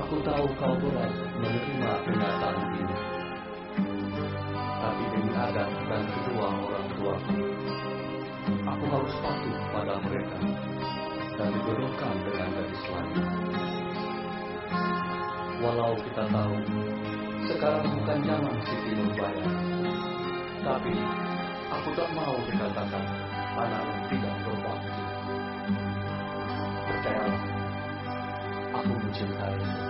Aku tahu kau berat menerima kenyataan ini. Tapi demi adat dan kedua orang tuaku, aku harus patuh pada mereka dan dijodohkan dengan gadis lain. Walau kita tahu, sekarang bukan zaman Siti Nurbaya, tapi aku tak mau dikatakan anak tidak aku mencintaimu.